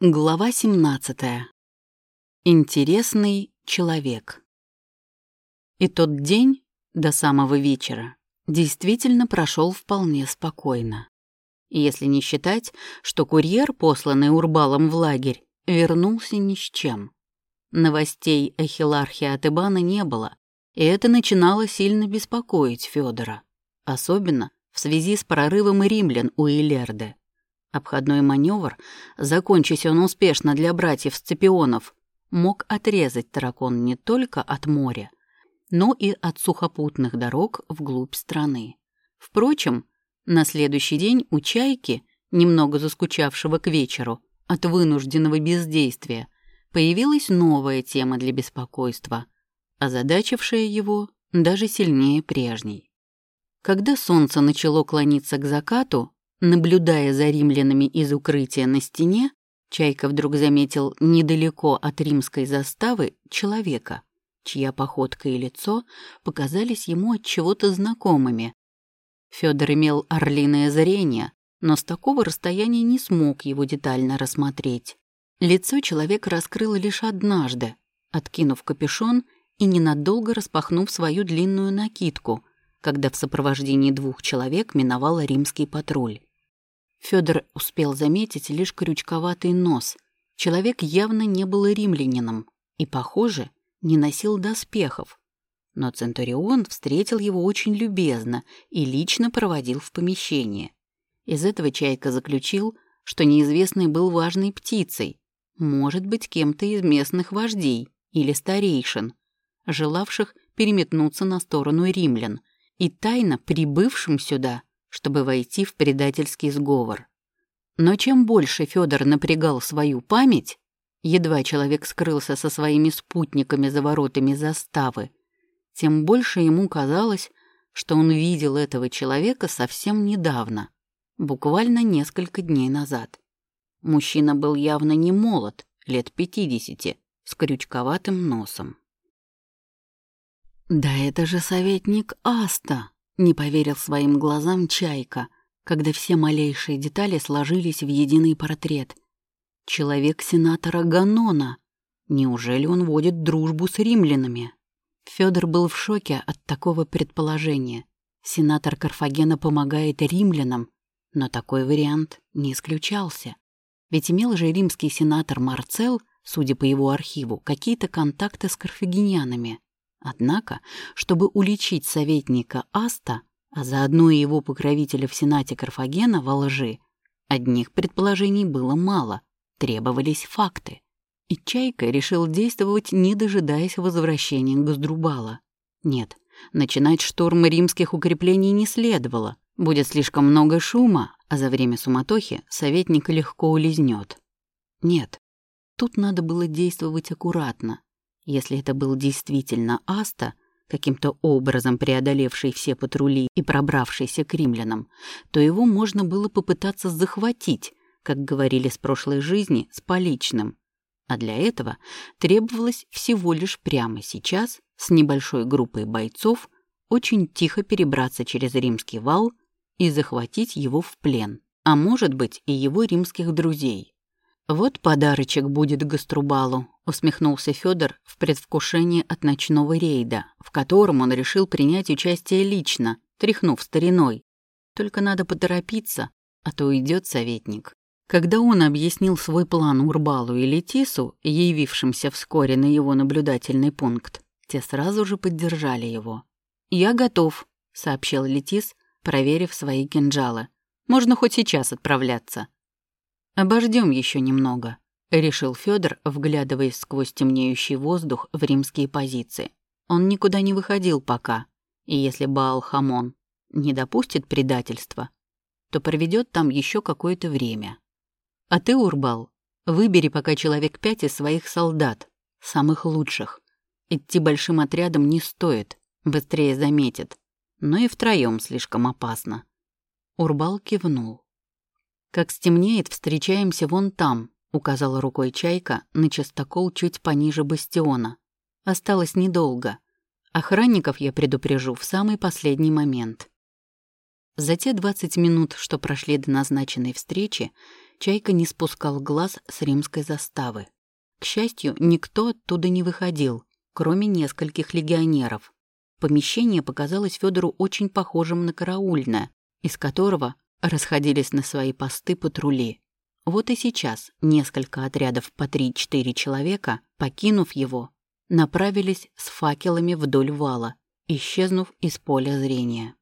Глава 17. Интересный человек. И тот день до самого вечера действительно прошел вполне спокойно. Если не считать, что курьер, посланный Урбалом в лагерь, вернулся ни с чем. Новостей о хилархе от Ибана не было, и это начинало сильно беспокоить Федора, особенно в связи с прорывом римлян у Илерды. Обходной маневр, закончись он успешно для братьев Сципионов, мог отрезать таракон не только от моря, но и от сухопутных дорог вглубь страны. Впрочем, на следующий день у Чайки, немного заскучавшего к вечеру от вынужденного бездействия, появилась новая тема для беспокойства, озадачившая его даже сильнее прежней. Когда солнце начало клониться к закату, Наблюдая за римлянами из укрытия на стене, Чайка вдруг заметил недалеко от римской заставы человека, чья походка и лицо показались ему от чего-то знакомыми. Федор имел орлиное зрение, но с такого расстояния не смог его детально рассмотреть. Лицо человека раскрыло лишь однажды, откинув капюшон и ненадолго распахнув свою длинную накидку, когда в сопровождении двух человек миновал римский патруль. Федор успел заметить лишь крючковатый нос. Человек явно не был римлянином и, похоже, не носил доспехов. Но Центурион встретил его очень любезно и лично проводил в помещение. Из этого Чайка заключил, что неизвестный был важной птицей, может быть, кем-то из местных вождей или старейшин, желавших переметнуться на сторону римлян и тайно прибывшим сюда чтобы войти в предательский сговор. Но чем больше Федор напрягал свою память, едва человек скрылся со своими спутниками за воротами заставы, тем больше ему казалось, что он видел этого человека совсем недавно, буквально несколько дней назад. Мужчина был явно не молод, лет пятидесяти, с крючковатым носом. «Да это же советник Аста!» Не поверил своим глазам Чайка, когда все малейшие детали сложились в единый портрет. Человек сенатора Ганона. Неужели он водит дружбу с римлянами? Федор был в шоке от такого предположения. Сенатор Карфагена помогает римлянам, но такой вариант не исключался. Ведь имел же римский сенатор Марцел, судя по его архиву, какие-то контакты с карфагенянами. Однако, чтобы уличить советника Аста, а заодно и его покровителя в Сенате Карфагена во лжи, одних предположений было мало, требовались факты. И Чайка решил действовать, не дожидаясь возвращения Газдрубала. Нет, начинать штурм римских укреплений не следовало. Будет слишком много шума, а за время суматохи советник легко улизнет. Нет, тут надо было действовать аккуратно, если это был действительно Аста, каким-то образом преодолевший все патрули и пробравшийся к римлянам, то его можно было попытаться захватить, как говорили с прошлой жизни, с поличным. А для этого требовалось всего лишь прямо сейчас с небольшой группой бойцов очень тихо перебраться через римский вал и захватить его в плен, а может быть и его римских друзей. Вот подарочек будет Гаструбалу, усмехнулся Федор в предвкушении от ночного рейда, в котором он решил принять участие лично, тряхнув стариной. Только надо поторопиться, а то уйдет советник. Когда он объяснил свой план Урбалу и Летису, явившимся вскоре на его наблюдательный пункт, те сразу же поддержали его. «Я готов», — сообщил Летис, проверив свои кинжалы. «Можно хоть сейчас отправляться». Обождем еще немного», — решил Федор, вглядываясь сквозь темнеющий воздух в римские позиции. Он никуда не выходил пока, и если Баал-Хамон не допустит предательства, то проведет там еще какое-то время. А ты, Урбал, выбери пока человек пять из своих солдат, самых лучших. Идти большим отрядом не стоит, быстрее заметят, но и втроем слишком опасно. Урбал кивнул. «Как стемнеет, встречаемся вон там», — указала рукой Чайка на частокол чуть пониже бастиона. «Осталось недолго. Охранников я предупрежу в самый последний момент». За те 20 минут, что прошли до назначенной встречи, Чайка не спускал глаз с римской заставы. К счастью, никто оттуда не выходил, кроме нескольких легионеров. Помещение показалось Федору очень похожим на караульное, из которого расходились на свои посты патрули. Вот и сейчас несколько отрядов по 3-4 человека, покинув его, направились с факелами вдоль вала, исчезнув из поля зрения.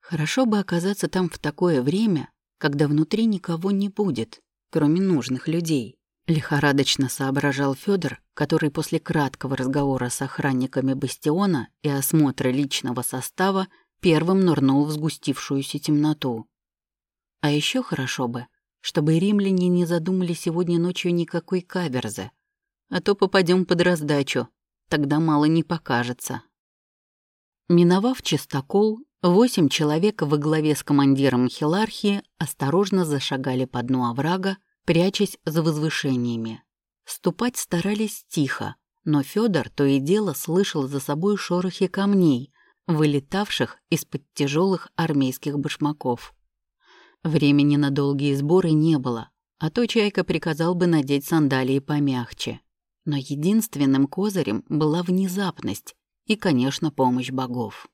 Хорошо бы оказаться там в такое время, когда внутри никого не будет, кроме нужных людей. Лихорадочно соображал Федор, который после краткого разговора с охранниками бастиона и осмотра личного состава первым нырнул в сгустившуюся темноту. А еще хорошо бы, чтобы римляне не задумали сегодня ночью никакой каверзы, а то попадем под раздачу, тогда мало не покажется. Миновав чистокол, восемь человек во главе с командиром хилархии осторожно зашагали по дну оврага, прячась за возвышениями. Ступать старались тихо, но Федор то и дело слышал за собой шорохи камней, вылетавших из-под тяжелых армейских башмаков. Времени на долгие сборы не было, а то Чайка приказал бы надеть сандалии помягче. Но единственным козырем была внезапность и, конечно, помощь богов.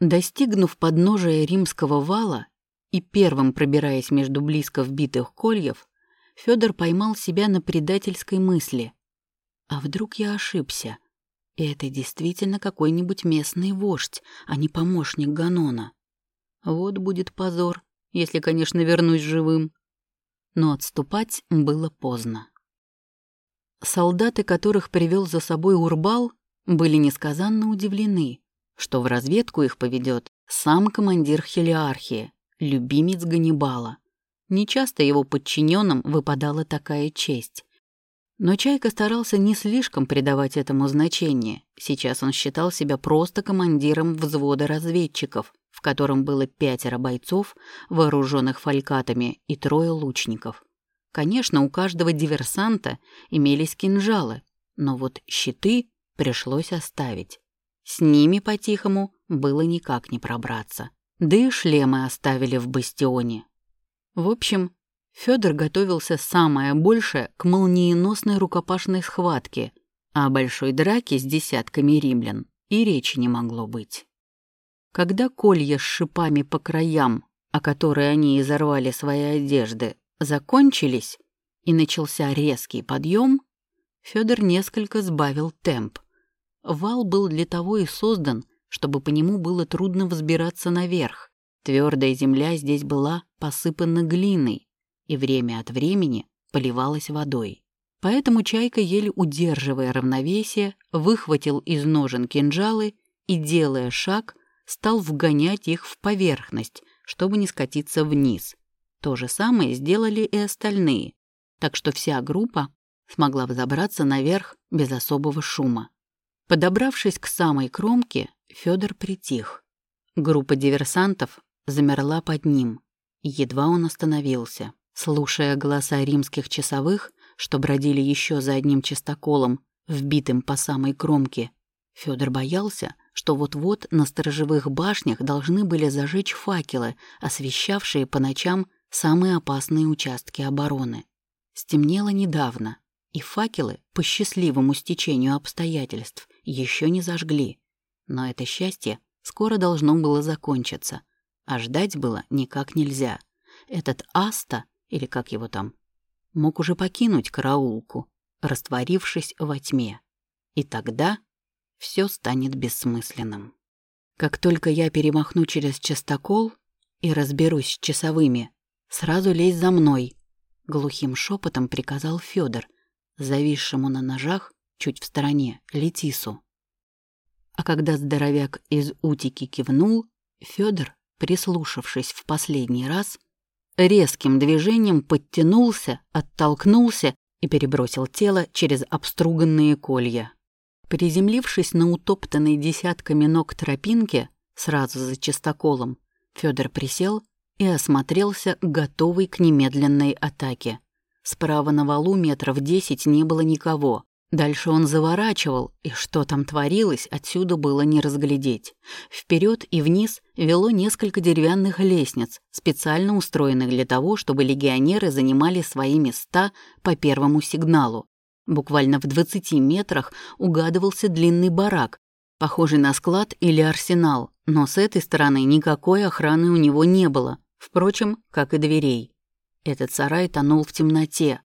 Достигнув подножия римского вала и первым пробираясь между близко вбитых кольев, Федор поймал себя на предательской мысли. А вдруг я ошибся? И это действительно какой-нибудь местный вождь, а не помощник Ганона. Вот будет позор, если, конечно, вернусь живым. Но отступать было поздно. Солдаты, которых привел за собой Урбал, были несказанно удивлены, что в разведку их поведет сам командир Хелиархии, любимец Ганнибала. Нечасто его подчиненным выпадала такая честь. Но Чайка старался не слишком придавать этому значение. Сейчас он считал себя просто командиром взвода разведчиков, в котором было пятеро бойцов, вооруженных фалькатами, и трое лучников. Конечно, у каждого диверсанта имелись кинжалы, но вот щиты пришлось оставить. С ними по-тихому было никак не пробраться. Да и шлемы оставили в бастионе. В общем, Федор готовился самое большее к молниеносной рукопашной схватке, а о большой драке с десятками римлян и речи не могло быть. Когда колья с шипами по краям, о которые они изорвали свои одежды, закончились и начался резкий подъем, Федор несколько сбавил темп. Вал был для того и создан, чтобы по нему было трудно взбираться наверх. Твердая земля здесь была посыпана глиной и время от времени поливалась водой. Поэтому Чайка, еле удерживая равновесие, выхватил из ножен кинжалы и, делая шаг, стал вгонять их в поверхность, чтобы не скатиться вниз. То же самое сделали и остальные, так что вся группа смогла взобраться наверх без особого шума. Подобравшись к самой кромке, Федор притих. Группа диверсантов замерла под ним. Едва он остановился, слушая голоса римских часовых, что бродили еще за одним чистоколом, вбитым по самой кромке. Федор боялся, что вот-вот на сторожевых башнях должны были зажечь факелы, освещавшие по ночам самые опасные участки обороны. Стемнело недавно, и факелы, по счастливому стечению обстоятельств, еще не зажгли. Но это счастье скоро должно было закончиться, а ждать было никак нельзя. Этот Аста, или как его там, мог уже покинуть караулку, растворившись во тьме. И тогда все станет бессмысленным. Как только я перемахну через частокол и разберусь с часовыми, «Сразу лезь за мной», — глухим шепотом приказал Федор, зависшему на ножах чуть в стороне Летису. А когда здоровяк из утики кивнул, Федор, прислушавшись в последний раз, резким движением подтянулся, оттолкнулся и перебросил тело через обструганные колья. Приземлившись на утоптанной десятками ног тропинке, сразу за чистоколом, Федор присел и осмотрелся, готовый к немедленной атаке. Справа на валу метров десять не было никого. Дальше он заворачивал, и что там творилось, отсюда было не разглядеть. Вперед и вниз вело несколько деревянных лестниц, специально устроенных для того, чтобы легионеры занимали свои места по первому сигналу. Буквально в 20 метрах угадывался длинный барак, похожий на склад или арсенал, но с этой стороны никакой охраны у него не было, впрочем, как и дверей. Этот сарай тонул в темноте.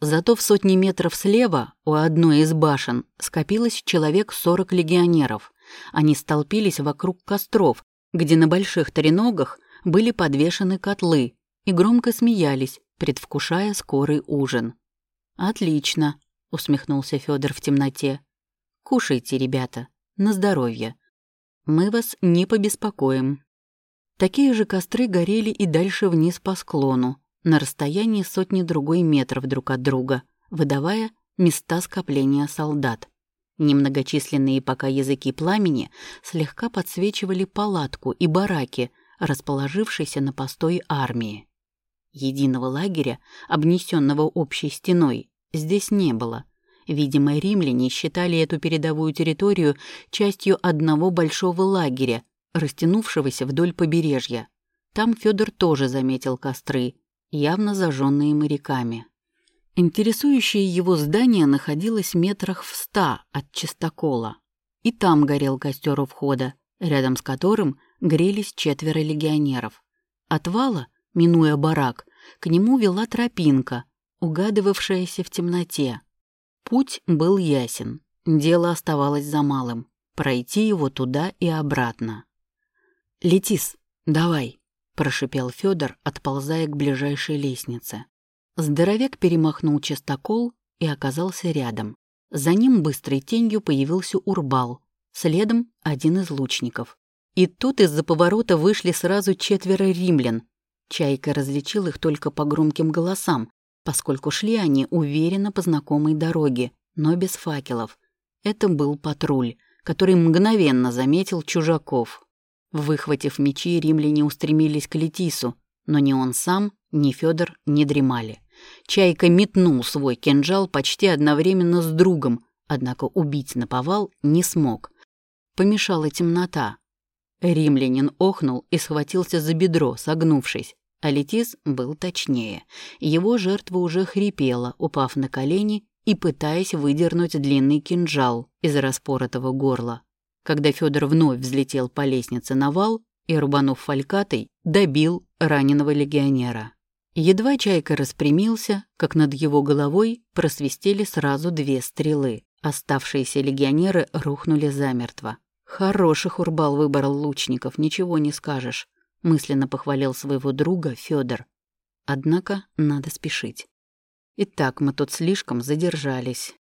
Зато в сотни метров слева, у одной из башен, скопилось человек 40 легионеров. Они столпились вокруг костров, где на больших треногах были подвешены котлы и громко смеялись, предвкушая скорый ужин. «Отлично», — усмехнулся Федор в темноте. «Кушайте, ребята, на здоровье. Мы вас не побеспокоим». Такие же костры горели и дальше вниз по склону, на расстоянии сотни другой метров друг от друга, выдавая места скопления солдат. Немногочисленные пока языки пламени слегка подсвечивали палатку и бараки, расположившиеся на постой армии. Единого лагеря, обнесенного общей стеной, здесь не было. Видимо, римляне считали эту передовую территорию частью одного большого лагеря, растянувшегося вдоль побережья. Там Федор тоже заметил костры, явно зажженные моряками. Интересующее его здание находилось метрах в ста от чистокола. И там горел костер у входа, рядом с которым грелись четверо легионеров. От вала, минуя барак, к нему вела тропинка, угадывавшаяся в темноте. Путь был ясен, дело оставалось за малым — пройти его туда и обратно. «Летис, давай!» прошипел Федор, отползая к ближайшей лестнице. Здоровяк перемахнул частокол и оказался рядом. За ним быстрой тенью появился Урбал, следом один из лучников. И тут из-за поворота вышли сразу четверо римлян. Чайка различил их только по громким голосам, поскольку шли они уверенно по знакомой дороге, но без факелов. Это был патруль, который мгновенно заметил чужаков. Выхватив мечи, римляне устремились к Летису, но ни он сам, ни Федор не дремали. Чайка метнул свой кинжал почти одновременно с другом, однако убить наповал не смог. Помешала темнота. Римлянин охнул и схватился за бедро, согнувшись. А Летис был точнее. Его жертва уже хрипела, упав на колени и пытаясь выдернуть длинный кинжал из распоротого горла когда Федор вновь взлетел по лестнице на вал и, рубанув фалькатой, добил раненого легионера. Едва Чайка распрямился, как над его головой просвистели сразу две стрелы. Оставшиеся легионеры рухнули замертво. Хороших Урбал выбрал лучников, ничего не скажешь. Мысленно похвалил своего друга Федор. Однако надо спешить. Итак, мы тут слишком задержались.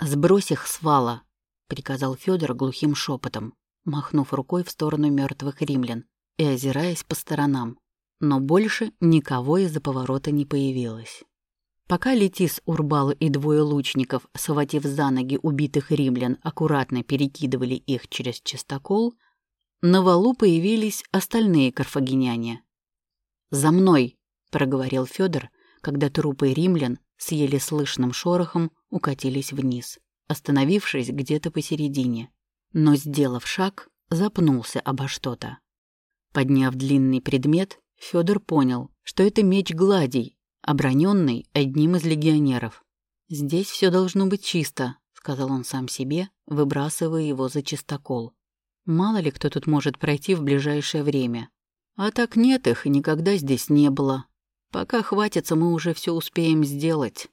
«Сбрось их с вала», — приказал Федор глухим шепотом, махнув рукой в сторону мертвых римлян и озираясь по сторонам. Но больше никого из-за поворота не появилось. Пока Летис, Урбал и двое лучников, схватив за ноги убитых римлян, аккуратно перекидывали их через чистокол, на валу появились остальные карфагеняне. «За мной!» — проговорил Федор, когда трупы римлян с еле слышным шорохом укатились вниз остановившись где-то посередине. Но, сделав шаг, запнулся обо что-то. Подняв длинный предмет, Федор понял, что это меч гладий, оброненный одним из легионеров. «Здесь все должно быть чисто», — сказал он сам себе, выбрасывая его за чистокол. «Мало ли кто тут может пройти в ближайшее время. А так нет их и никогда здесь не было. Пока хватится, мы уже все успеем сделать».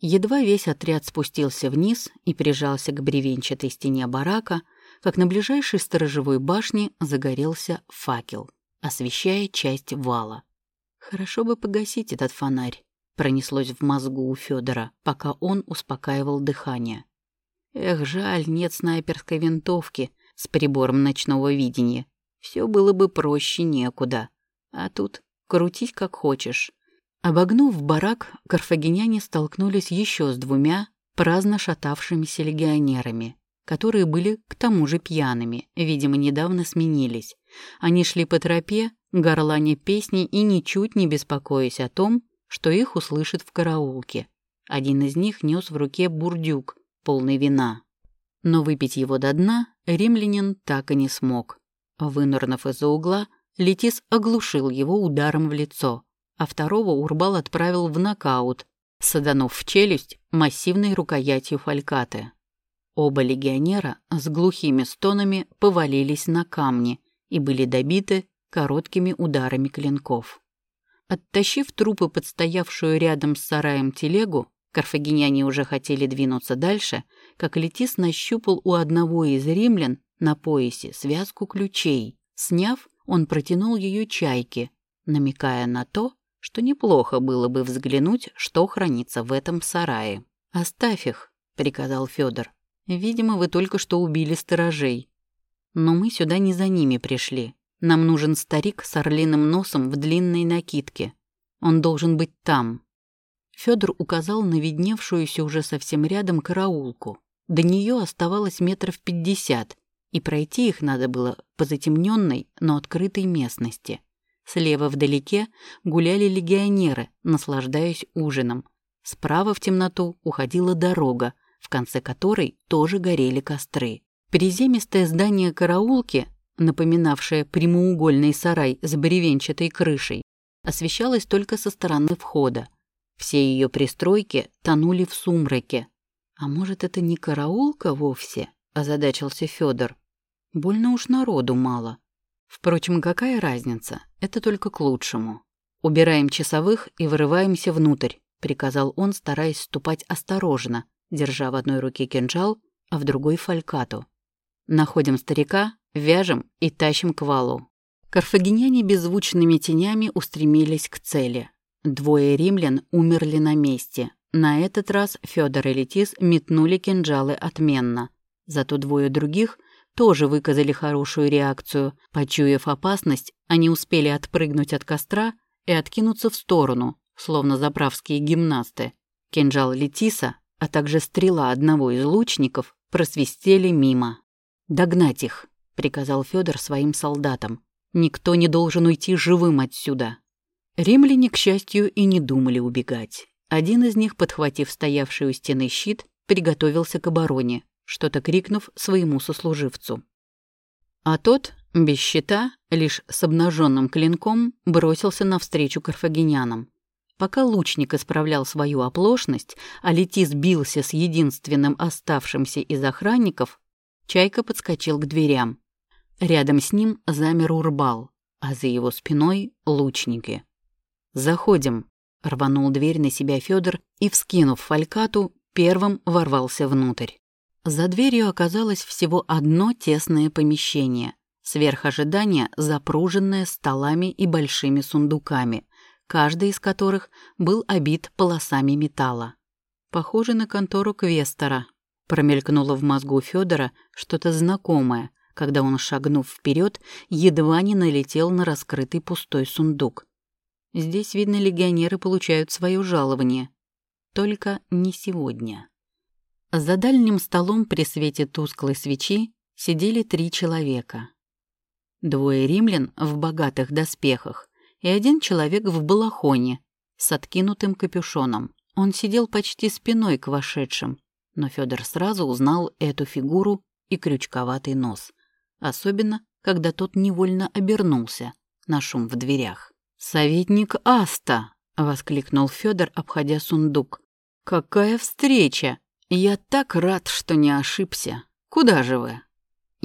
Едва весь отряд спустился вниз и прижался к бревенчатой стене барака, как на ближайшей сторожевой башне загорелся факел, освещая часть вала. «Хорошо бы погасить этот фонарь», — пронеслось в мозгу у Федора, пока он успокаивал дыхание. «Эх, жаль, нет снайперской винтовки с прибором ночного видения. Все было бы проще некуда. А тут крутись как хочешь. Обогнув барак, карфагеняне столкнулись еще с двумя праздно шатавшимися легионерами, которые были к тому же пьяными, видимо, недавно сменились. Они шли по тропе, горланя песни и ничуть не беспокоясь о том, что их услышат в караулке. Один из них нес в руке бурдюк, полный вина. Но выпить его до дна римлянин так и не смог. Вынырнув из-за угла, Летис оглушил его ударом в лицо, а второго Урбал отправил в нокаут, саданув в челюсть массивной рукоятью фалькаты. Оба легионера с глухими стонами повалились на камни и были добиты короткими ударами клинков. Оттащив трупы под стоявшую рядом с сараем телегу, карфагеняне уже хотели двинуться дальше, как Летис нащупал у одного из римлян на поясе связку ключей. Сняв, он протянул ее чайке, намекая на то, что неплохо было бы взглянуть, что хранится в этом сарае. «Оставь их», — приказал Федор. «Видимо, вы только что убили сторожей. Но мы сюда не за ними пришли. Нам нужен старик с орлиным носом в длинной накидке. Он должен быть там». Федор указал на видневшуюся уже совсем рядом караулку. До нее оставалось метров пятьдесят, и пройти их надо было по затемненной, но открытой местности. Слева вдалеке гуляли легионеры, наслаждаясь ужином. Справа в темноту уходила дорога, в конце которой тоже горели костры. Приземистое здание караулки, напоминавшее прямоугольный сарай с бревенчатой крышей, освещалось только со стороны входа. Все ее пристройки тонули в сумраке. «А может, это не караулка вовсе?» – озадачился Федор. Больно уж народу мало. Впрочем, какая разница? Это только к лучшему. Убираем часовых и вырываемся внутрь, приказал он, стараясь ступать осторожно, держа в одной руке кинжал, а в другой фалькату. Находим старика, вяжем и тащим к валу. Карфагеняне беззвучными тенями устремились к цели. Двое римлян умерли на месте. На этот раз Федор и Летис метнули кинжалы отменно. Зато двое других тоже выказали хорошую реакцию. Почуяв опасность, они успели отпрыгнуть от костра и откинуться в сторону, словно заправские гимнасты. Кинжал Летиса, а также стрела одного из лучников просвистели мимо. «Догнать их», — приказал Федор своим солдатам. «Никто не должен уйти живым отсюда». Римляне, к счастью, и не думали убегать. Один из них, подхватив стоявший у стены щит, приготовился к обороне, что-то крикнув своему сослуживцу. А тот, без щита, лишь с обнаженным клинком, бросился навстречу карфагенянам. Пока лучник исправлял свою оплошность, а Летис бился с единственным оставшимся из охранников, Чайка подскочил к дверям. Рядом с ним замер Урбал, а за его спиной — лучники. «Заходим», — рванул дверь на себя Федор и, вскинув фалькату, первым ворвался внутрь. За дверью оказалось всего одно тесное помещение, сверх ожидания запруженное столами и большими сундуками, каждый из которых был обит полосами металла. Похоже на контору Квестера. Промелькнуло в мозгу Федора что-то знакомое, когда он, шагнув вперед, едва не налетел на раскрытый пустой сундук. Здесь, видно, легионеры получают свое жалование. Только не сегодня. За дальним столом при свете тусклой свечи сидели три человека. Двое римлян в богатых доспехах и один человек в балахоне с откинутым капюшоном. Он сидел почти спиной к вошедшим, но Федор сразу узнал эту фигуру и крючковатый нос, особенно когда тот невольно обернулся на шум в дверях. «Советник Аста!» — воскликнул Федор, обходя сундук. «Какая встреча! «Я так рад, что не ошибся. Куда же вы?»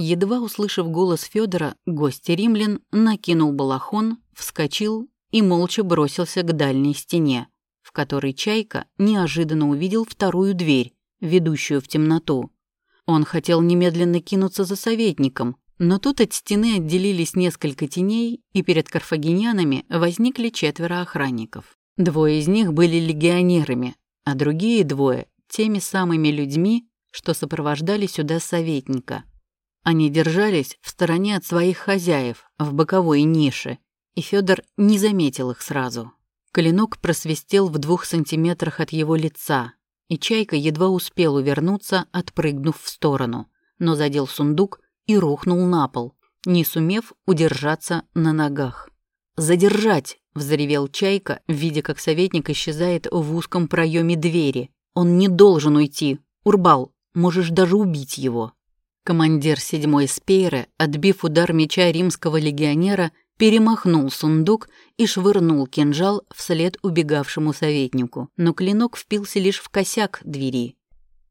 Едва услышав голос Федора, гость римлян накинул балахон, вскочил и молча бросился к дальней стене, в которой Чайка неожиданно увидел вторую дверь, ведущую в темноту. Он хотел немедленно кинуться за советником, но тут от стены отделились несколько теней, и перед карфагенянами возникли четверо охранников. Двое из них были легионерами, а другие двое теми самыми людьми, что сопровождали сюда советника. Они держались в стороне от своих хозяев, в боковой нише, и Федор не заметил их сразу. Клинок просвистел в двух сантиметрах от его лица, и Чайка едва успел увернуться, отпрыгнув в сторону, но задел сундук и рухнул на пол, не сумев удержаться на ногах. «Задержать!» — взревел Чайка, видя, как советник исчезает в узком проеме двери, он не должен уйти. Урбал, можешь даже убить его. Командир седьмой спейры, отбив удар меча римского легионера, перемахнул сундук и швырнул кинжал вслед убегавшему советнику, но клинок впился лишь в косяк двери.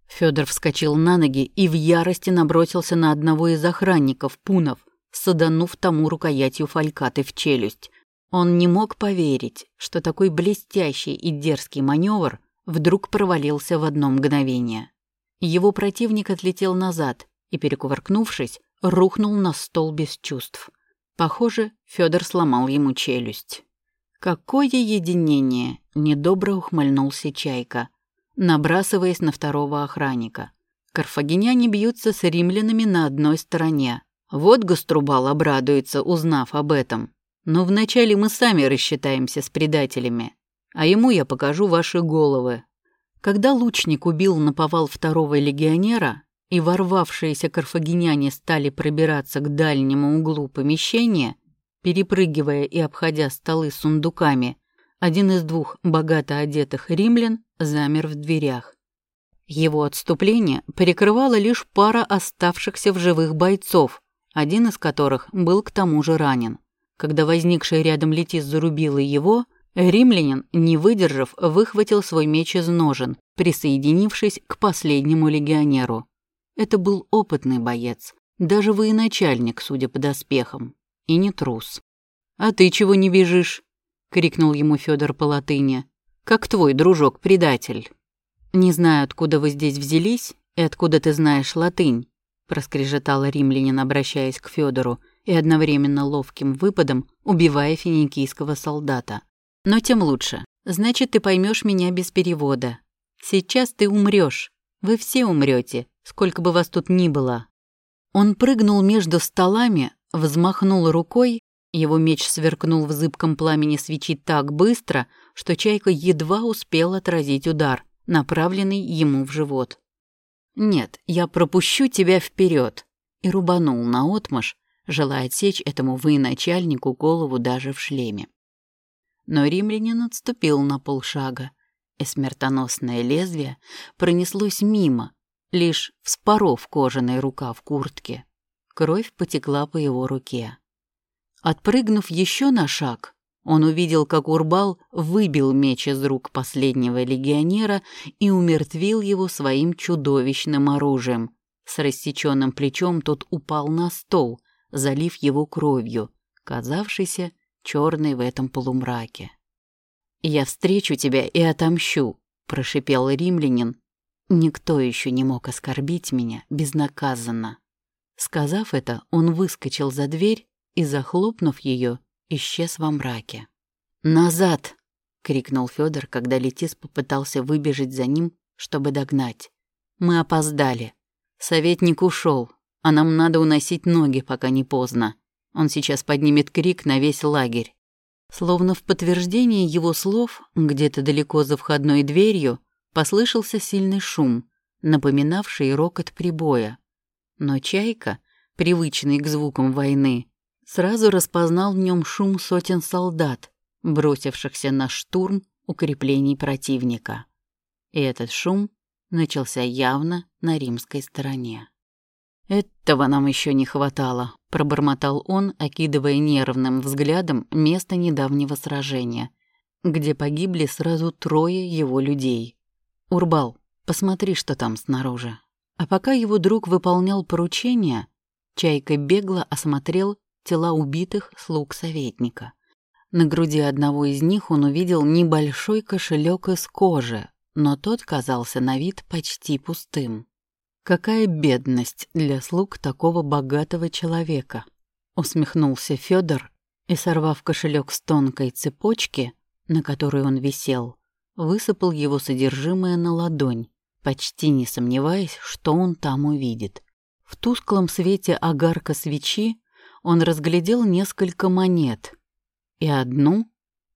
Федор вскочил на ноги и в ярости набросился на одного из охранников, пунов, саданув тому рукоятью фалькаты в челюсть. Он не мог поверить, что такой блестящий и дерзкий маневр вдруг провалился в одно мгновение. Его противник отлетел назад и, перекувыркнувшись, рухнул на стол без чувств. Похоже, Федор сломал ему челюсть. Какое единение! Недобро ухмыльнулся Чайка, набрасываясь на второго охранника. Карфагеняне бьются с римлянами на одной стороне. Вот Гаструбал обрадуется, узнав об этом. Но вначале мы сами рассчитаемся с предателями, а ему я покажу ваши головы. Когда лучник убил наповал второго легионера, и ворвавшиеся карфагеняне стали пробираться к дальнему углу помещения, перепрыгивая и обходя столы сундуками, один из двух богато одетых римлян замер в дверях. Его отступление перекрывала лишь пара оставшихся в живых бойцов, один из которых был к тому же ранен. Когда возникший рядом Летис зарубила его, римлянин, не выдержав, выхватил свой меч из ножен, присоединившись к последнему легионеру. Это был опытный боец, даже военачальник, судя по доспехам, и не трус. «А ты чего не бежишь?» — крикнул ему Федор по латыни. «Как твой дружок-предатель». «Не знаю, откуда вы здесь взялись и откуда ты знаешь латынь», — проскрежетала римлянин, обращаясь к Федору и одновременно ловким выпадом убивая финикийского солдата. «Но тем лучше. Значит, ты поймешь меня без перевода. Сейчас ты умрешь. Вы все умрете, сколько бы вас тут ни было». Он прыгнул между столами, взмахнул рукой, его меч сверкнул в зыбком пламени свечи так быстро, что Чайка едва успел отразить удар, направленный ему в живот. «Нет, я пропущу тебя вперед!» и рубанул наотмашь, желая отсечь этому военачальнику голову даже в шлеме. Но римлянин отступил на полшага, и смертоносное лезвие пронеслось мимо, лишь вспоров кожаный рукав куртки. Кровь потекла по его руке. Отпрыгнув еще на шаг, он увидел, как Урбал выбил меч из рук последнего легионера и умертвил его своим чудовищным оружием. С рассеченным плечом тот упал на стол, залив его кровью, казавшейся черной в этом полумраке. «Я встречу тебя и отомщу», — прошипел римлянин. «Никто еще не мог оскорбить меня безнаказанно». Сказав это, он выскочил за дверь и, захлопнув ее, исчез во мраке. «Назад!» — крикнул Федор, когда Летис попытался выбежать за ним, чтобы догнать. «Мы опоздали. Советник ушел, а нам надо уносить ноги, пока не поздно. Он сейчас поднимет крик на весь лагерь. Словно в подтверждение его слов, где-то далеко за входной дверью, послышался сильный шум, напоминавший рокот прибоя. Но Чайка, привычный к звукам войны, сразу распознал в нем шум сотен солдат, бросившихся на штурм укреплений противника. И этот шум начался явно на римской стороне. «Этого нам еще не хватало», — пробормотал он, окидывая нервным взглядом место недавнего сражения, где погибли сразу трое его людей. «Урбал, посмотри, что там снаружи». А пока его друг выполнял поручение, Чайка бегло осмотрел тела убитых слуг советника. На груди одного из них он увидел небольшой кошелек из кожи, но тот казался на вид почти пустым. Какая бедность для слуг такого богатого человека, усмехнулся Федор и, сорвав кошелек с тонкой цепочки, на которой он висел, высыпал его содержимое на ладонь, почти не сомневаясь, что он там увидит. В тусклом свете огарка свечи он разглядел несколько монет и одну,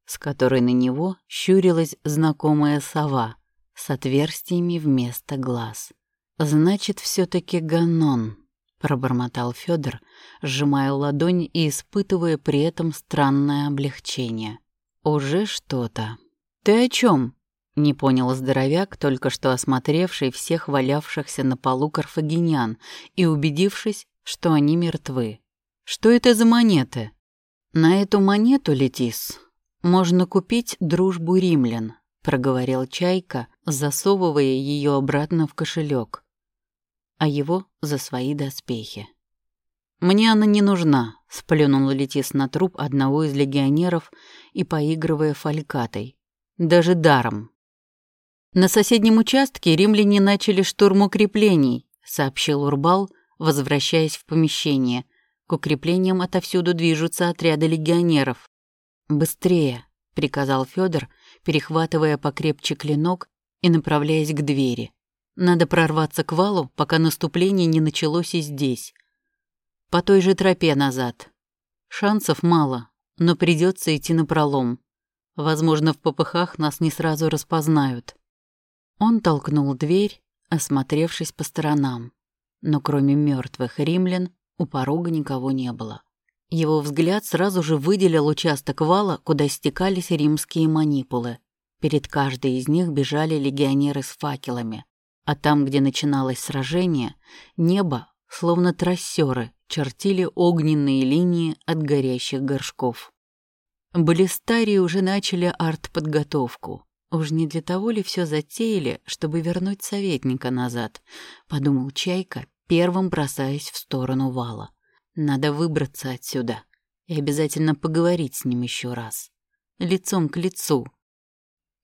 с которой на него щурилась знакомая сова с отверстиями вместо глаз. «Значит, все-таки Ганон», — пробормотал Федор, сжимая ладонь и испытывая при этом странное облегчение. «Уже что-то». «Ты о чем? Не понял здоровяк, только что осмотревший всех валявшихся на полу карфагенян и убедившись, что они мертвы. «Что это за монеты?» «На эту монету, Летис, можно купить дружбу римлян», — проговорил Чайка, засовывая ее обратно в кошелек, а его за свои доспехи. «Мне она не нужна», — сплюнул Летис на труп одного из легионеров и поигрывая фалькатой. «Даже даром». «На соседнем участке римляне начали штурм укреплений», — сообщил Урбал, возвращаясь в помещение. К укреплениям отовсюду движутся отряды легионеров. «Быстрее», — приказал Федор, перехватывая покрепче клинок и направляясь к двери. «Надо прорваться к валу, пока наступление не началось и здесь. По той же тропе назад. Шансов мало, но придется идти на пролом. Возможно, в попыхах нас не сразу распознают». Он толкнул дверь, осмотревшись по сторонам. Но кроме мертвых римлян у порога никого не было. Его взгляд сразу же выделил участок вала, куда стекались римские манипулы. Перед каждой из них бежали легионеры с факелами. А там, где начиналось сражение, небо, словно трассеры, чертили огненные линии от горящих горшков. Баллистарии уже начали артподготовку. Уж не для того ли все затеяли, чтобы вернуть советника назад, подумал Чайка, первым бросаясь в сторону вала. Надо выбраться отсюда и обязательно поговорить с ним еще раз. Лицом к лицу.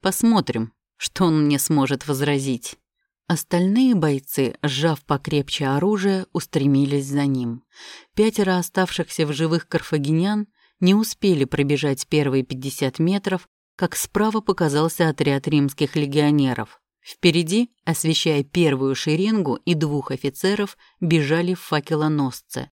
Посмотрим, что он мне сможет возразить. Остальные бойцы, сжав покрепче оружие, устремились за ним. Пятеро оставшихся в живых карфагенян не успели пробежать первые 50 метров, как справа показался отряд римских легионеров. Впереди, освещая первую шеренгу и двух офицеров, бежали факелоносцы.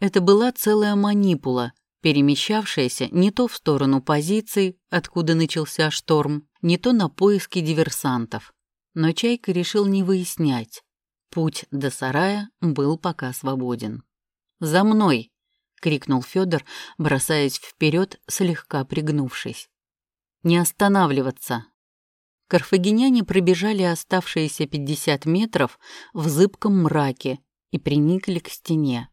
Это была целая манипула, перемещавшаяся не то в сторону позиций, откуда начался шторм, не то на поиски диверсантов. Но Чайка решил не выяснять. Путь до сарая был пока свободен. «За мной!» — крикнул Федор, бросаясь вперед, слегка пригнувшись. «Не останавливаться!» Карфагеняне пробежали оставшиеся 50 метров в зыбком мраке и приникли к стене.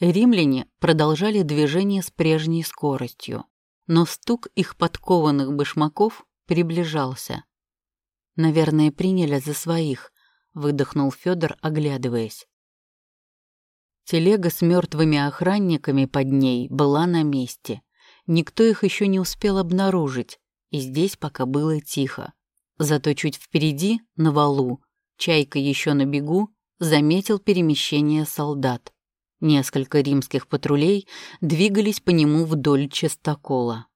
Римляне продолжали движение с прежней скоростью, но стук их подкованных башмаков приближался. «Наверное, приняли за своих», — выдохнул Федор, оглядываясь. Телега с мертвыми охранниками под ней была на месте. Никто их еще не успел обнаружить, и здесь пока было тихо. Зато чуть впереди, на валу, Чайка еще на бегу, заметил перемещение солдат. Несколько римских патрулей двигались по нему вдоль частокола.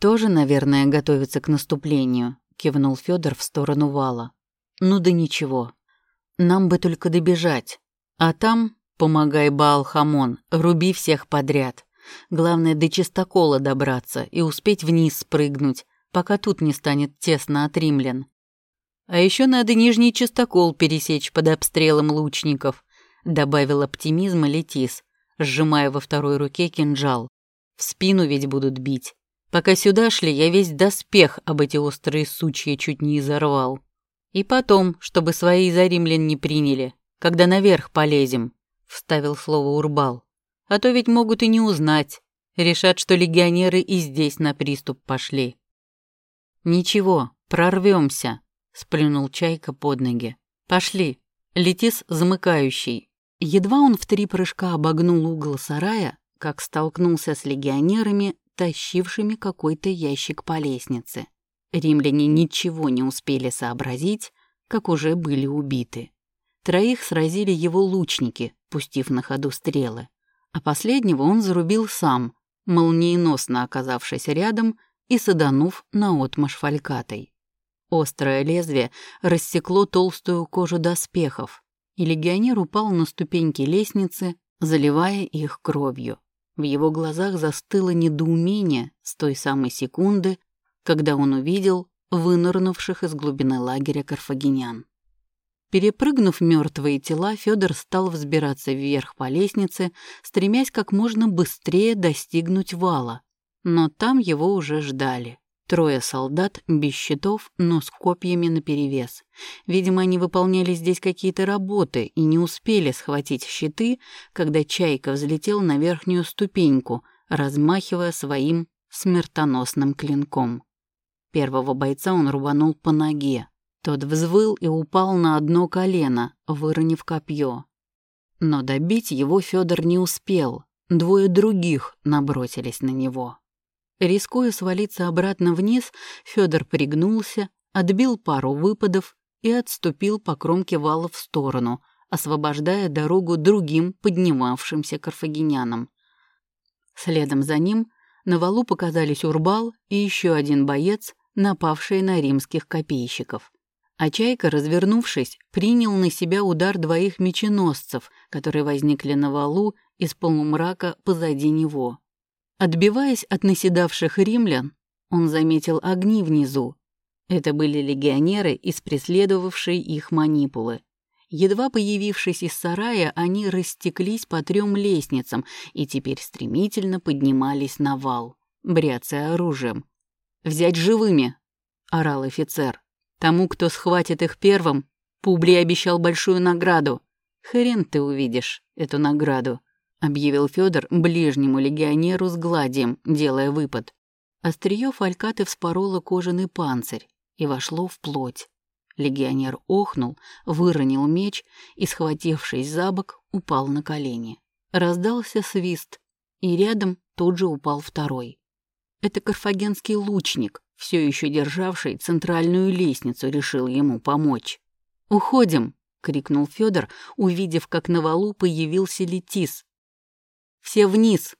«Тоже, наверное, готовится к наступлению», — кивнул Федор в сторону вала. «Ну да ничего. Нам бы только добежать. А там, помогай Баал-Хамон, руби всех подряд. Главное, до чистокола добраться и успеть вниз спрыгнуть, пока тут не станет тесно от римлян. А еще надо нижний чистокол пересечь под обстрелом лучников, добавил оптимизма Летис, сжимая во второй руке кинжал. В спину ведь будут бить. Пока сюда шли, я весь доспех об эти острые сучья чуть не изорвал. И потом, чтобы свои за римлян не приняли, когда наверх полезем, вставил слово Урбал. А то ведь могут и не узнать. Решат, что легионеры и здесь на приступ пошли. Ничего, прорвемся, сплюнул Чайка под ноги. Пошли, Летис замыкающий, Едва он в три прыжка обогнул угол сарая, как столкнулся с легионерами, тащившими какой-то ящик по лестнице. Римляне ничего не успели сообразить, как уже были убиты. Троих сразили его лучники, пустив на ходу стрелы, а последнего он зарубил сам, молниеносно оказавшись рядом и саданув наотмашь фалькатой. Острое лезвие рассекло толстую кожу доспехов, и легионер упал на ступеньки лестницы, заливая их кровью. В его глазах застыло недоумение с той самой секунды, когда он увидел вынырнувших из глубины лагеря карфагенян. Перепрыгнув мертвые тела, Федор стал взбираться вверх по лестнице, стремясь как можно быстрее достигнуть вала. Но там его уже ждали. Трое солдат без щитов, но с копьями наперевес. Видимо, они выполняли здесь какие-то работы и не успели схватить щиты, когда Чайка взлетел на верхнюю ступеньку, размахивая своим смертоносным клинком. Первого бойца он рубанул по ноге. Тот взвыл и упал на одно колено, выронив копье. Но добить его Федор не успел. Двое других набросились на него. Рискуя свалиться обратно вниз, Федор пригнулся, отбил пару выпадов и отступил по кромке вала в сторону, освобождая дорогу другим поднимавшимся карфагенянам. Следом за ним на валу показались Урбал и еще один боец, напавший на римских копейщиков. А Чайка, развернувшись, принял на себя удар двоих меченосцев, которые возникли на валу из полумрака позади него. Отбиваясь от наседавших римлян, он заметил огни внизу. Это были легионеры из преследовавшей их манипулы. Едва появившись из сарая, они растеклись по трем лестницам и теперь стремительно поднимались на вал, бряцая оружием. «Взять живыми!» — орал офицер. «Тому, кто схватит их первым, Публий обещал большую награду. Хрен ты увидишь эту награду объявил Федор ближнему легионеру с гладием, делая выпад. Острие фалькаты вспороло кожаный панцирь и вошло в плоть. Легионер охнул, выронил меч и, схватившись за бок, упал на колени. Раздался свист, и рядом тут же упал второй. Это карфагенский лучник, все еще державший центральную лестницу, решил ему помочь. «Уходим!» — крикнул Федор, увидев, как на валу появился Летис все вниз!»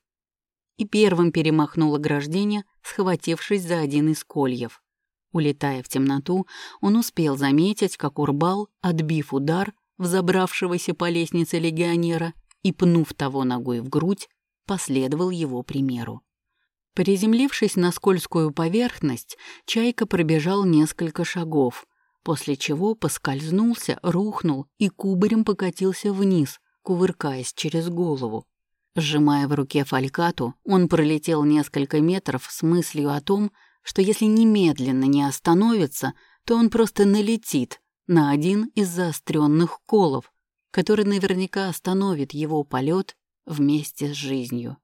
И первым перемахнул ограждение, схватившись за один из кольев. Улетая в темноту, он успел заметить, как Урбал, отбив удар, взобравшегося по лестнице легионера и пнув того ногой в грудь, последовал его примеру. Приземлившись на скользкую поверхность, Чайка пробежал несколько шагов, после чего поскользнулся, рухнул и кубарем покатился вниз, кувыркаясь через голову. Сжимая в руке фалькату, он пролетел несколько метров с мыслью о том, что если немедленно не остановится, то он просто налетит на один из заостренных колов, который наверняка остановит его полет вместе с жизнью.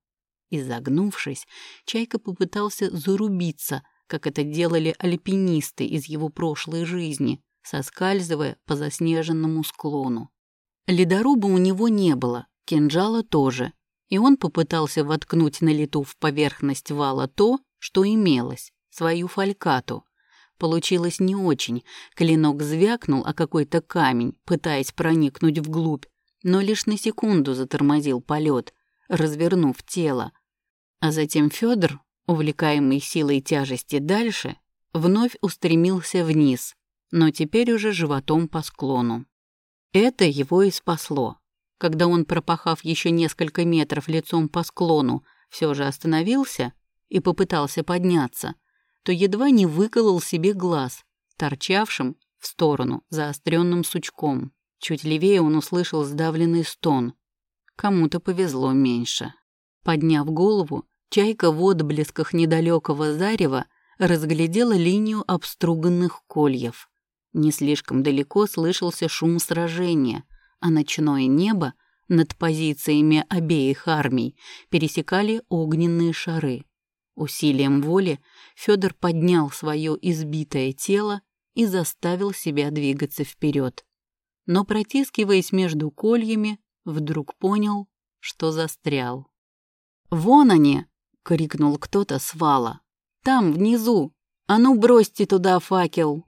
Изогнувшись, Чайка попытался зарубиться, как это делали альпинисты из его прошлой жизни, соскальзывая по заснеженному склону. Ледоруба у него не было, кинжала тоже, и он попытался воткнуть на лету в поверхность вала то, что имелось, свою фалькату. Получилось не очень, клинок звякнул о какой-то камень, пытаясь проникнуть вглубь, но лишь на секунду затормозил полет, развернув тело. А затем Федор, увлекаемый силой тяжести дальше, вновь устремился вниз, но теперь уже животом по склону. Это его и спасло. Когда он, пропахав еще несколько метров лицом по склону, все же остановился и попытался подняться, то едва не выколол себе глаз, торчавшим в сторону заостренным сучком. Чуть левее он услышал сдавленный стон. Кому-то повезло меньше. Подняв голову, чайка в отблесках недалекого зарева разглядела линию обструганных кольев. Не слишком далеко слышался шум сражения — а ночное небо над позициями обеих армий пересекали огненные шары. Усилием воли Федор поднял свое избитое тело и заставил себя двигаться вперед. Но, протискиваясь между кольями, вдруг понял, что застрял. «Вон они!» — крикнул кто-то с вала. «Там, внизу! А ну, бросьте туда факел!»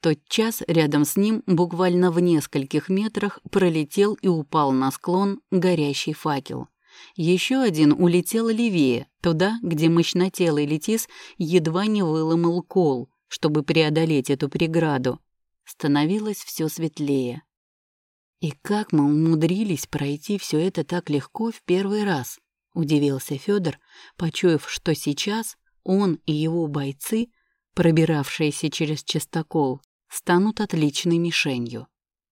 Тот час рядом с ним, буквально в нескольких метрах, пролетел и упал на склон горящий факел. Еще один улетел левее, туда, где мощнотелый летис едва не выломал кол, чтобы преодолеть эту преграду. Становилось все светлее. «И как мы умудрились пройти все это так легко в первый раз?» — удивился Федор, почуяв, что сейчас он и его бойцы, пробиравшиеся через частокол, станут отличной мишенью.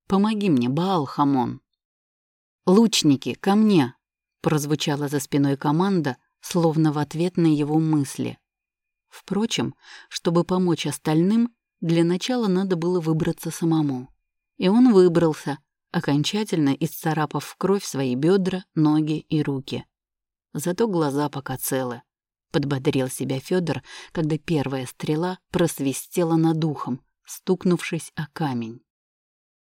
Помоги мне, Баал-Хамон. «Лучники, ко мне!» — прозвучала за спиной команда, словно в ответ на его мысли. Впрочем, чтобы помочь остальным, для начала надо было выбраться самому. И он выбрался, окончательно исцарапав в кровь свои бедра, ноги и руки. Зато глаза пока целы. Подбодрил себя Федор, когда первая стрела просвистела над ухом, стукнувшись о камень.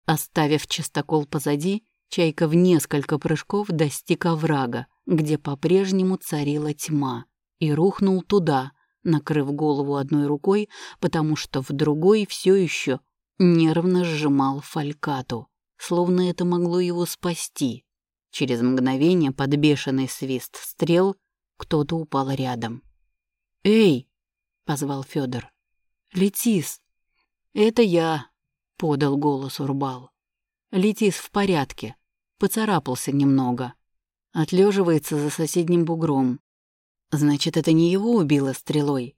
Оставив чистокол позади, Чайка в несколько прыжков достиг оврага, где по-прежнему царила тьма, и рухнул туда, накрыв голову одной рукой, потому что в другой все еще нервно сжимал фалькату, словно это могло его спасти. Через мгновение под бешеный свист стрел кто-то упал рядом. «Эй!» — позвал Федор. «Летис!» «Это я!» — подал голос Урбал. «Летис в порядке. Поцарапался немного. Отлеживается за соседним бугром. Значит, это не его убило стрелой?»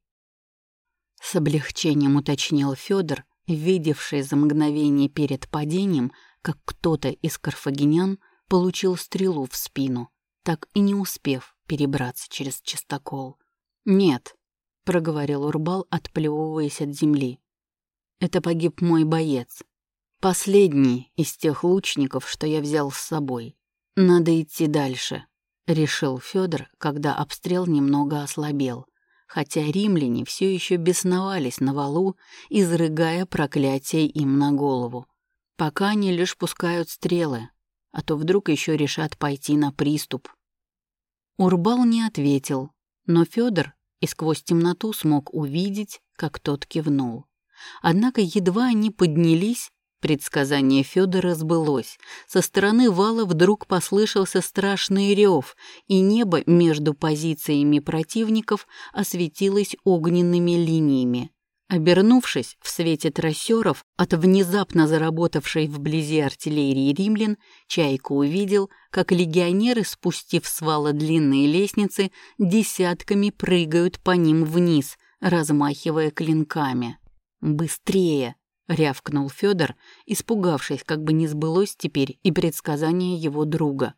С облегчением уточнил Федор, видевший за мгновение перед падением, как кто-то из карфагенян получил стрелу в спину, так и не успев перебраться через чистокол. «Нет», — проговорил Урбал, отплевываясь от земли. «Это погиб мой боец. Последний из тех лучников, что я взял с собой. Надо идти дальше», — решил Федор, когда обстрел немного ослабел, хотя римляне все еще бесновались на валу, изрыгая проклятие им на голову. Пока они лишь пускают стрелы, а то вдруг еще решат пойти на приступ. Урбал не ответил, но Федор и сквозь темноту смог увидеть, как тот кивнул. Однако едва они поднялись, предсказание Федора сбылось. Со стороны вала вдруг послышался страшный рев, и небо между позициями противников осветилось огненными линиями. Обернувшись в свете трассеров от внезапно заработавшей вблизи артиллерии римлян, Чайка увидел, как легионеры, спустив с вала длинные лестницы, десятками прыгают по ним вниз, размахивая клинками. «Быстрее!» — рявкнул Федор, испугавшись, как бы не сбылось теперь и предсказание его друга.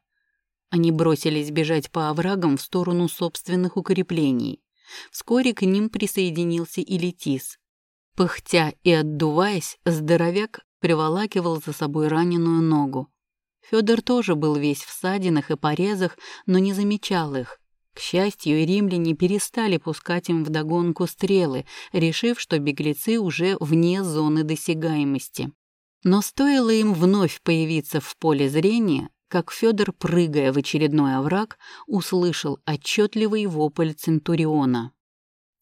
Они бросились бежать по оврагам в сторону собственных укреплений. Вскоре к ним присоединился и Летис. Пыхтя и отдуваясь, здоровяк приволакивал за собой раненую ногу. Федор тоже был весь в ссадинах и порезах, но не замечал их. К счастью, римляне перестали пускать им вдогонку стрелы, решив, что беглецы уже вне зоны досягаемости. Но стоило им вновь появиться в поле зрения, как Федор, прыгая в очередной овраг, услышал отчетливый вопль Центуриона.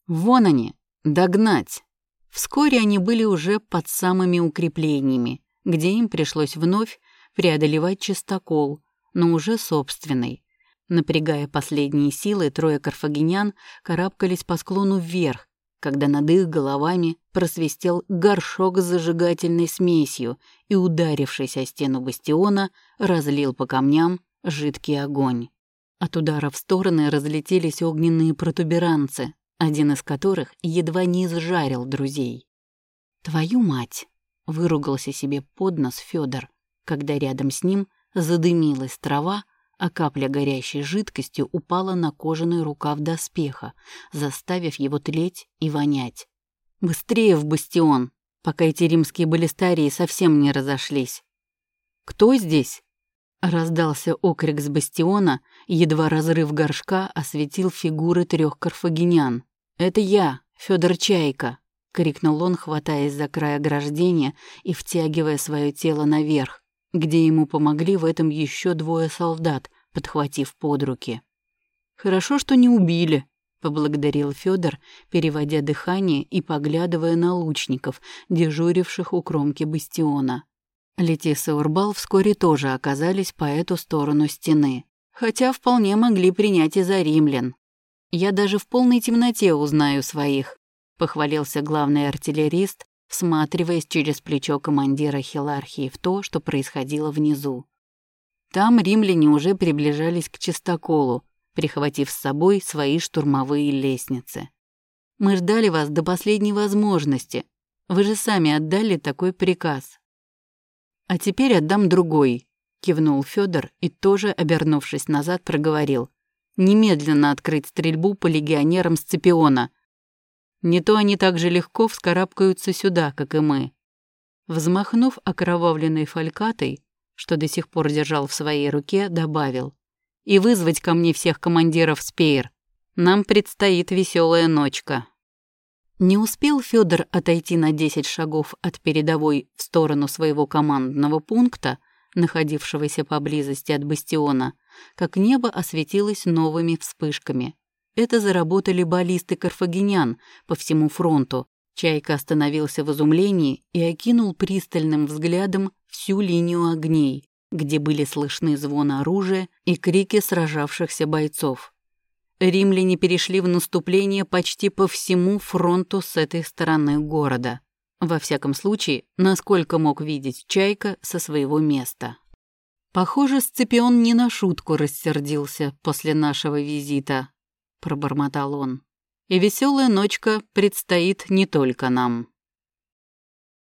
«Вон они! Догнать!» Вскоре они были уже под самыми укреплениями, где им пришлось вновь преодолевать чистокол, но уже собственный. Напрягая последние силы, трое карфагенян карабкались по склону вверх, когда над их головами просвистел горшок с зажигательной смесью и, ударившись о стену бастиона, разлил по камням жидкий огонь. От удара в стороны разлетелись огненные протуберанцы, один из которых едва не изжарил друзей. «Твою мать!» — выругался себе под нос Фёдор, когда рядом с ним задымилась трава, а капля горящей жидкости упала на кожаный рукав доспеха, заставив его тлеть и вонять. «Быстрее в бастион, пока эти римские баллистарии совсем не разошлись!» «Кто здесь?» Раздался окрик с бастиона, едва разрыв горшка осветил фигуры трех карфагенян. «Это я, Федор Чайка!» — крикнул он, хватаясь за край ограждения и втягивая свое тело наверх, где ему помогли в этом еще двое солдат, подхватив под руки. «Хорошо, что не убили», — поблагодарил Федор, переводя дыхание и поглядывая на лучников, дежуривших у кромки бастиона. Летис и Урбал вскоре тоже оказались по эту сторону стены, хотя вполне могли принять и за римлян. «Я даже в полной темноте узнаю своих», — похвалился главный артиллерист, всматриваясь через плечо командира Хилархии в то, что происходило внизу. Там римляне уже приближались к чистоколу, прихватив с собой свои штурмовые лестницы. «Мы ждали вас до последней возможности. Вы же сами отдали такой приказ». «А теперь отдам другой», — кивнул Федор и тоже, обернувшись назад, проговорил. «Немедленно открыть стрельбу по легионерам Сципиона. Не то они так же легко вскарабкаются сюда, как и мы. Взмахнув окровавленной фалькатой, что до сих пор держал в своей руке, добавил. «И вызвать ко мне всех командиров спеер. Нам предстоит веселая ночка». Не успел Федор отойти на 10 шагов от передовой в сторону своего командного пункта, находившегося поблизости от бастиона, как небо осветилось новыми вспышками. Это заработали баллисты карфагенян по всему фронту. Чайка остановился в изумлении и окинул пристальным взглядом всю линию огней, где были слышны звон оружия и крики сражавшихся бойцов. Римляне перешли в наступление почти по всему фронту с этой стороны города. Во всяком случае, насколько мог видеть Чайка со своего места. Похоже, Сципион не на шутку рассердился после нашего визита, пробормотал он. И веселая ночка предстоит не только нам.